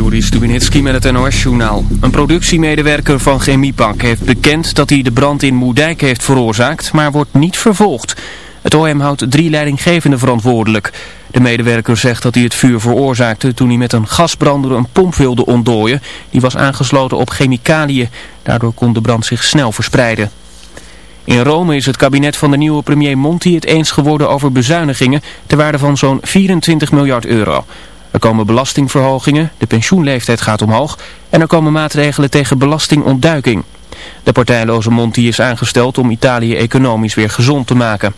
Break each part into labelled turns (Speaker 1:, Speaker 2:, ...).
Speaker 1: Joris Stubenitski met het NOS-journaal. Een productiemedewerker van Chemiepak heeft bekend dat hij de brand in Moerdijk heeft veroorzaakt, maar wordt niet vervolgd. Het OM houdt drie leidinggevenden verantwoordelijk. De medewerker zegt dat hij het vuur veroorzaakte toen hij met een gasbrander een pomp wilde ontdooien. Die was aangesloten op chemicaliën. Daardoor kon de brand zich snel verspreiden. In Rome is het kabinet van de nieuwe premier Monti het eens geworden over bezuinigingen ter waarde van zo'n 24 miljard euro. Er komen belastingverhogingen, de pensioenleeftijd gaat omhoog en er komen maatregelen tegen belastingontduiking. De partijloze Monti is aangesteld om Italië economisch weer gezond te maken.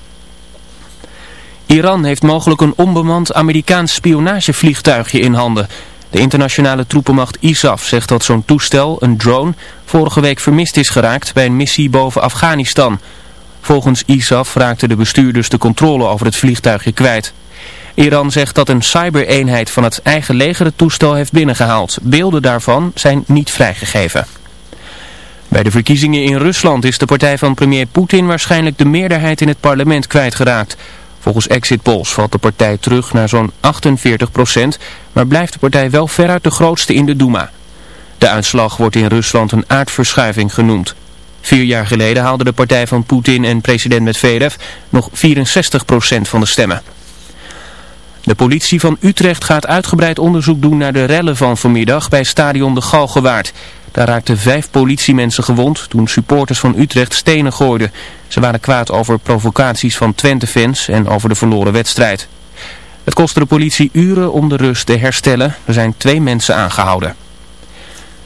Speaker 1: Iran heeft mogelijk een onbemand Amerikaans spionagevliegtuigje in handen. De internationale troepenmacht ISAF zegt dat zo'n toestel, een drone, vorige week vermist is geraakt bij een missie boven Afghanistan. Volgens ISAF raakten de bestuurders de controle over het vliegtuigje kwijt. Iran zegt dat een cybereenheid van het eigen leger het toestel heeft binnengehaald. Beelden daarvan zijn niet vrijgegeven. Bij de verkiezingen in Rusland is de partij van premier Poetin waarschijnlijk de meerderheid in het parlement kwijtgeraakt. Volgens exit polls valt de partij terug naar zo'n 48% maar blijft de partij wel veruit de grootste in de Duma. De uitslag wordt in Rusland een aardverschuiving genoemd. Vier jaar geleden haalde de partij van Poetin en president Medvedev nog 64% van de stemmen. De politie van Utrecht gaat uitgebreid onderzoek doen naar de rellen van vanmiddag bij stadion De Galgenwaard. Daar raakten vijf politiemensen gewond toen supporters van Utrecht stenen gooiden. Ze waren kwaad over provocaties van Twente-fans en over de verloren wedstrijd. Het kostte de politie uren om de rust te herstellen. Er zijn twee mensen aangehouden.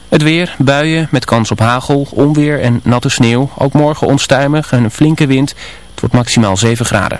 Speaker 1: Het weer, buien met kans op hagel, onweer en natte sneeuw. Ook morgen onstuimig en een flinke wind. Het wordt maximaal 7 graden.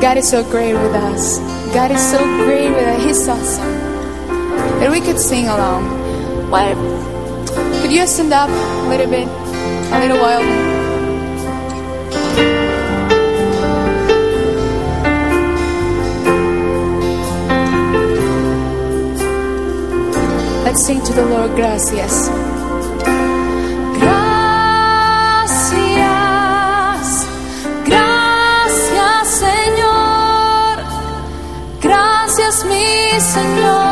Speaker 2: God is so great with us. God is so great with us. He's awesome. And we could sing along. Why? Could you stand up a little bit, a little while? Let's sing to the Lord. Gracias,
Speaker 3: Señor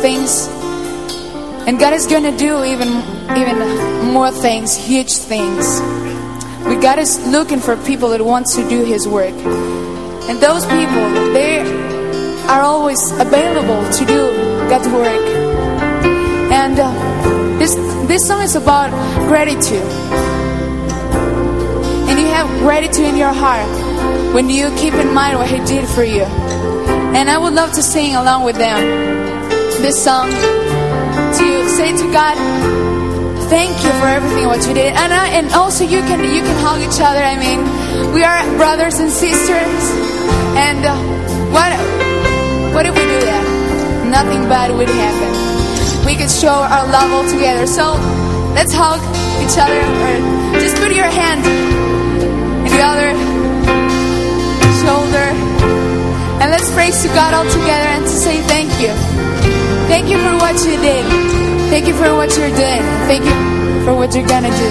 Speaker 2: things. And God is going to do even, even more things, huge things. But God is looking for people that want to do His work. And those people, they are always available to do God's work. And uh, this this song is about gratitude. And you have gratitude in your heart when you keep in mind what He did for you. And I would love to sing along with them this song to say to God, thank you for everything what you did. And I, and also you can you can hug each other. I mean, we are brothers and sisters. And uh, what what if we do that? Nothing bad would happen. We could show our love all together. So let's hug each other, or just put your hand in the other shoulder, and let's praise to God all together and to say thank you. Thank you for what you did. Thank you for what you're doing. Thank you for what you're gonna do.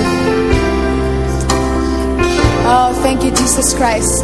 Speaker 2: Oh, thank you, Jesus Christ.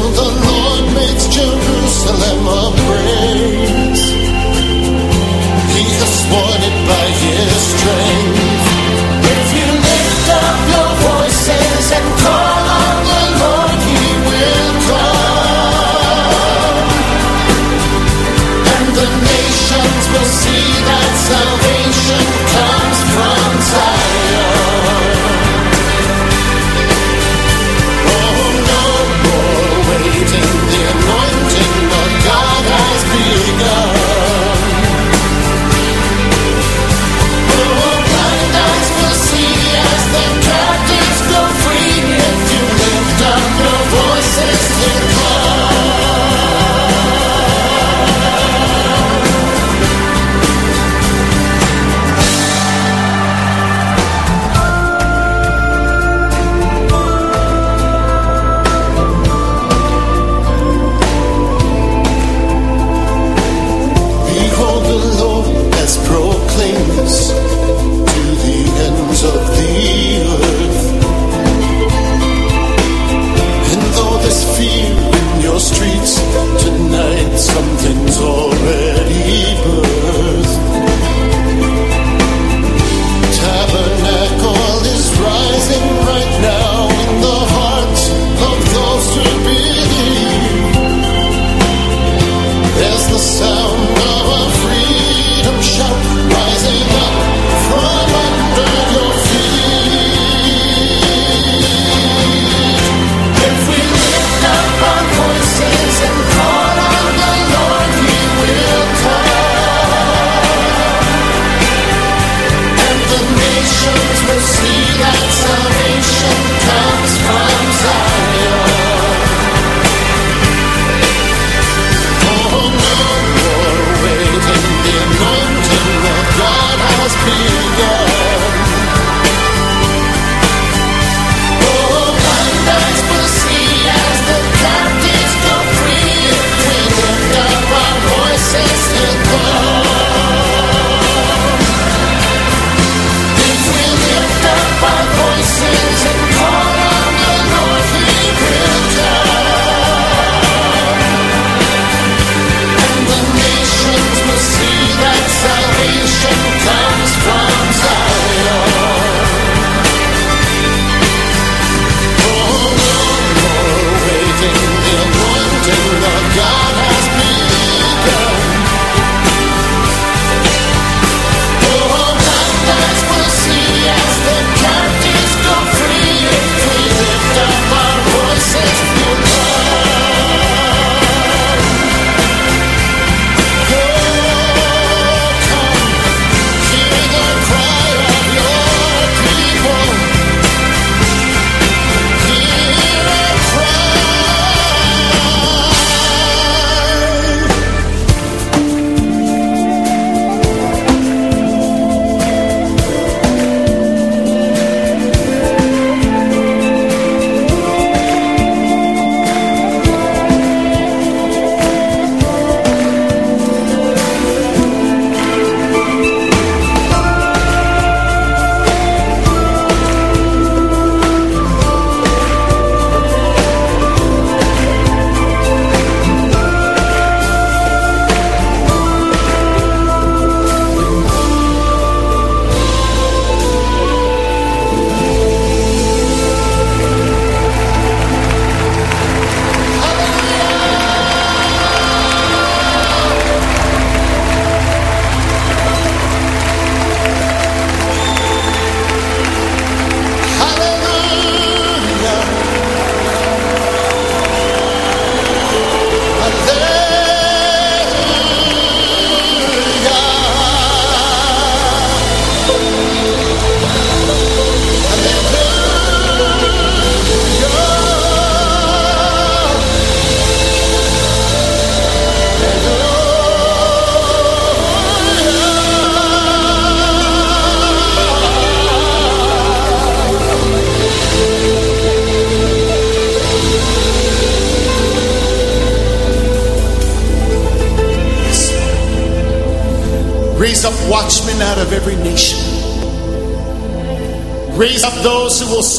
Speaker 4: till the Lord makes Jerusalem a prayer.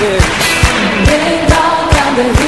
Speaker 5: Yeah. Ding dong down the hill.